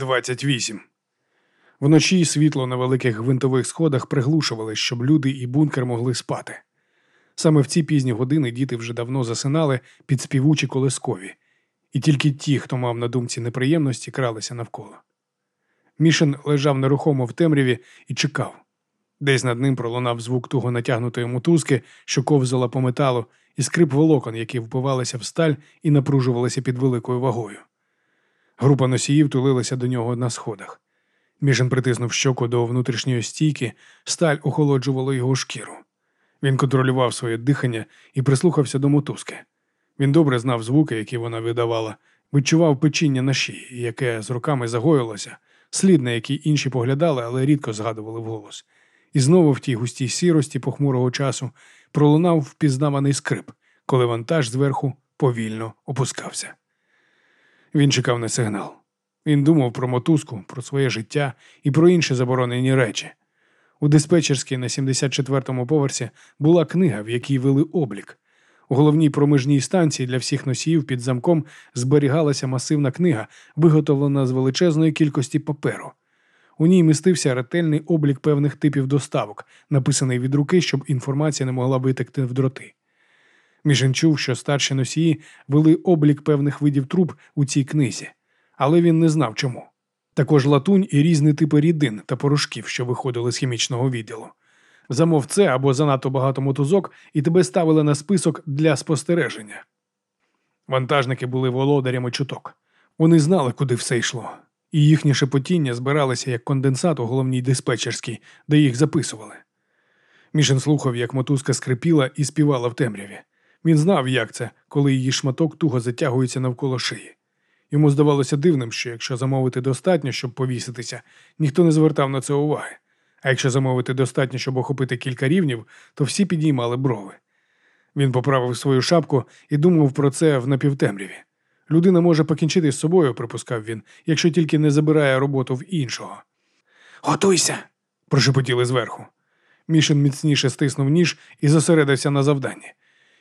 28. Вночі світло на великих гвинтових сходах приглушували, щоб люди і бункер могли спати. Саме в ці пізні години діти вже давно засинали під співучі колискові, і тільки ті, хто мав на думці неприємності, кралися навколо. Мішин лежав нерухомо в темряві і чекав. Десь над ним пролунав звук туго натягнутої мотузки, що ковзала по металу, і скрип волокон, які впивалися в сталь і напружувалися під великою вагою. Група носіїв тулилася до нього на сходах. Мішин притиснув щоку до внутрішньої стійки, сталь охолоджувала його шкіру. Він контролював своє дихання і прислухався до мотузки. Він добре знав звуки, які вона видавала, відчував печіння на шиї, яке з руками загоїлося, слід, на який інші поглядали, але рідко згадували вголос. І знову в тій густій сірості похмурого часу пролунав впізнаваний скрип, коли вантаж зверху повільно опускався. Він чекав на сигнал. Він думав про мотузку, про своє життя і про інші заборонені речі. У диспетчерській на 74-му поверсі була книга, в якій вели облік. У головній промижній станції для всіх носіїв під замком зберігалася масивна книга, виготовлена з величезної кількості паперу. У ній містився ретельний облік певних типів доставок, написаний від руки, щоб інформація не могла витекти в дроти. Мішин чув, що старші носії вели облік певних видів труб у цій книзі, але він не знав чому. Також латунь і різні типи рідин та порошків, що виходили з хімічного відділу. Замов це або занадто багато мотузок, і тебе ставили на список для спостереження. Вантажники були володарями чуток. Вони знали, куди все йшло, і їхнє шепотіння збиралося як конденсат у головній диспетчерській, де їх записували. Мішин слухав, як мотузка скрипіла і співала в темряві. Він знав, як це, коли її шматок туго затягується навколо шиї. Йому здавалося дивним, що якщо замовити достатньо, щоб повіситися, ніхто не звертав на це уваги. А якщо замовити достатньо, щоб охопити кілька рівнів, то всі підіймали брови. Він поправив свою шапку і думав про це в напівтемряві. Людина може покінчити з собою, припускав він, якщо тільки не забирає роботу в іншого. Готуйся! прошепотіли зверху. Мішин міцніше стиснув ніж і зосередився на завданні.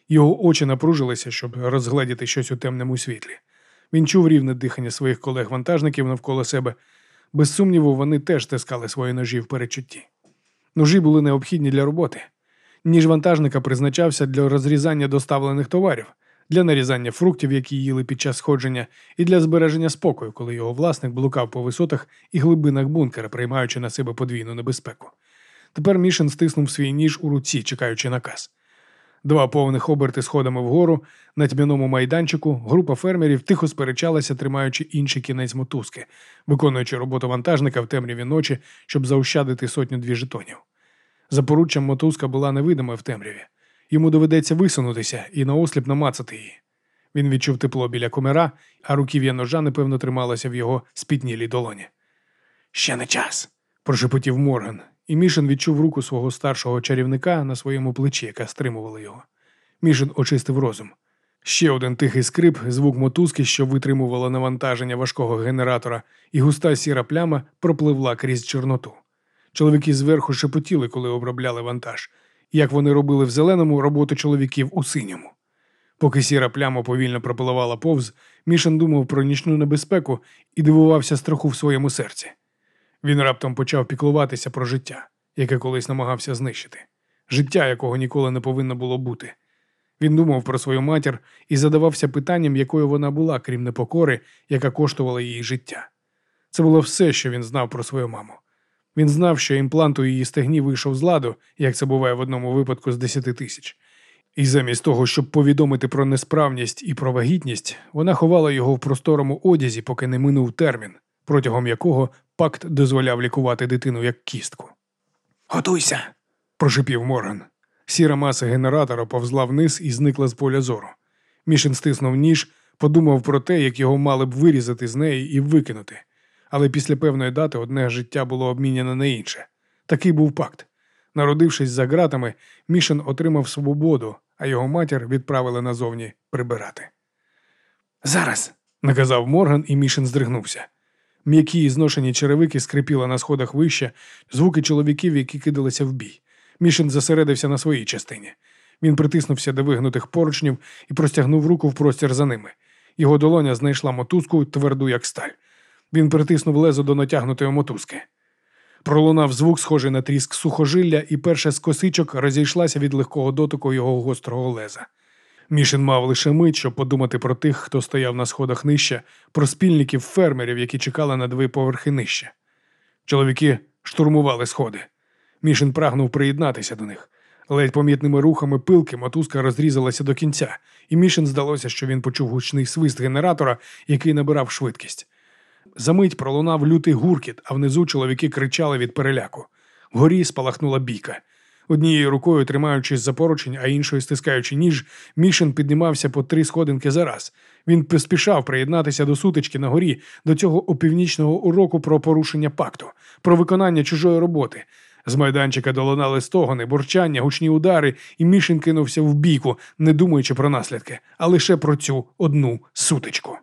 Його очі напружилися, щоб розгледіти щось у темному світлі. Він чув рівне дихання своїх колег-вантажників навколо себе. Без сумніву, вони теж стискали свої ножі в перечутті. Ножі були необхідні для роботи. Ніж вантажника призначався для розрізання доставлених товарів, для нарізання фруктів, які їли під час сходження, і для збереження спокою, коли його власник блукав по висотах і глибинах бункера, приймаючи на себе подвійну небезпеку. Тепер Мішин стиснув свій ніж у руці, чекаючи наказ. Два повних оберти сходами вгору на тьмяному майданчику група фермерів тихо сперечалася, тримаючи інший кінець мотузки, виконуючи роботу вантажника в темряві ночі, щоб заощадити сотню дві жетонів. За поруччям мотузка була невидима в темряві. Йому доведеться висунутися і наосліп намацати її. Він відчув тепло біля комера, а руків'я ножа непевно трималося в його спітнілій долоні. Ще не час, прошепотів Морган, і Мішин відчув руку свого старшого чарівника на своєму плечі, яка стримувала його. Мішин очистив розум. Ще один тихий скрип, звук мотузки, що витримувала навантаження важкого генератора, і густа сіра пляма пропливла крізь Чорноту. Чоловіки зверху шепотіли, коли обробляли вантаж, як вони робили в зеленому роботу чоловіків у синьому. Поки сіра пляма повільно пропливала повз, Мішин думав про нічну небезпеку і дивувався страху в своєму серці. Він раптом почав піклуватися про життя, яке колись намагався знищити, життя, якого ніколи не повинно було бути. Він думав про свою матір і задавався питанням, якою вона була, крім непокори, яка коштувала її життя. Це було все, що він знав про свою маму. Він знав, що імплант у її стегні вийшов з ладу, як це буває в одному випадку з десяти тисяч. І замість того, щоб повідомити про несправність і про вагітність, вона ховала його в просторому одязі, поки не минув термін, протягом якого пакт дозволяв лікувати дитину як кістку. Готуйся, прошипів Морган. Сіра маса генератора повзла вниз і зникла з поля зору. Мішин стиснув ніж, подумав про те, як його мали б вирізати з неї і викинути. Але після певної дати одне життя було обміняне на інше. Такий був пакт. Народившись за ґратами, Мішин отримав свободу, а його матір відправили назовні прибирати. Зараз, наказав Морган, і Мішин здригнувся. М'які і зношені черевики скрипіли на сходах вище, звуки чоловіків, які кидалися в бій. Мішин зосередився на своїй частині. Він притиснувся до вигнутих поручнів і простягнув руку в простір за ними. Його долоня знайшла мотузку тверду, як сталь. Він притиснув лезо до натягнутої мотузки. Пролунав звук, схожий на тріск сухожилля, і перша з косичок розійшлася від легкого дотику його гострого леза. Мішин мав лише мить, щоб подумати про тих, хто стояв на сходах нижче, про спільників фермерів, які чекали на дві поверхи нижче. Чоловіки штурмували сходи. Мішин прагнув приєднатися до них. Ледь помітними рухами пилки мотузка розрізалася до кінця, і Мішин здалося, що він почув гучний свист генератора, який набирав швидкість. Замить пролунав лютий гуркіт, а внизу чоловіки кричали від переляку. Вгорі спалахнула бійка. Однією рукою тримаючись за поручень, а іншою стискаючи ніж, Мішин піднімався по три сходинки за раз. Він поспішав приєднатися до сутички на горі, до цього опівнічного уроку про порушення пакту, про виконання чужої роботи. З майданчика долунали стогони, бурчання, гучні удари, і Мішин кинувся в бійку, не думаючи про наслідки, а лише про цю одну сутичку.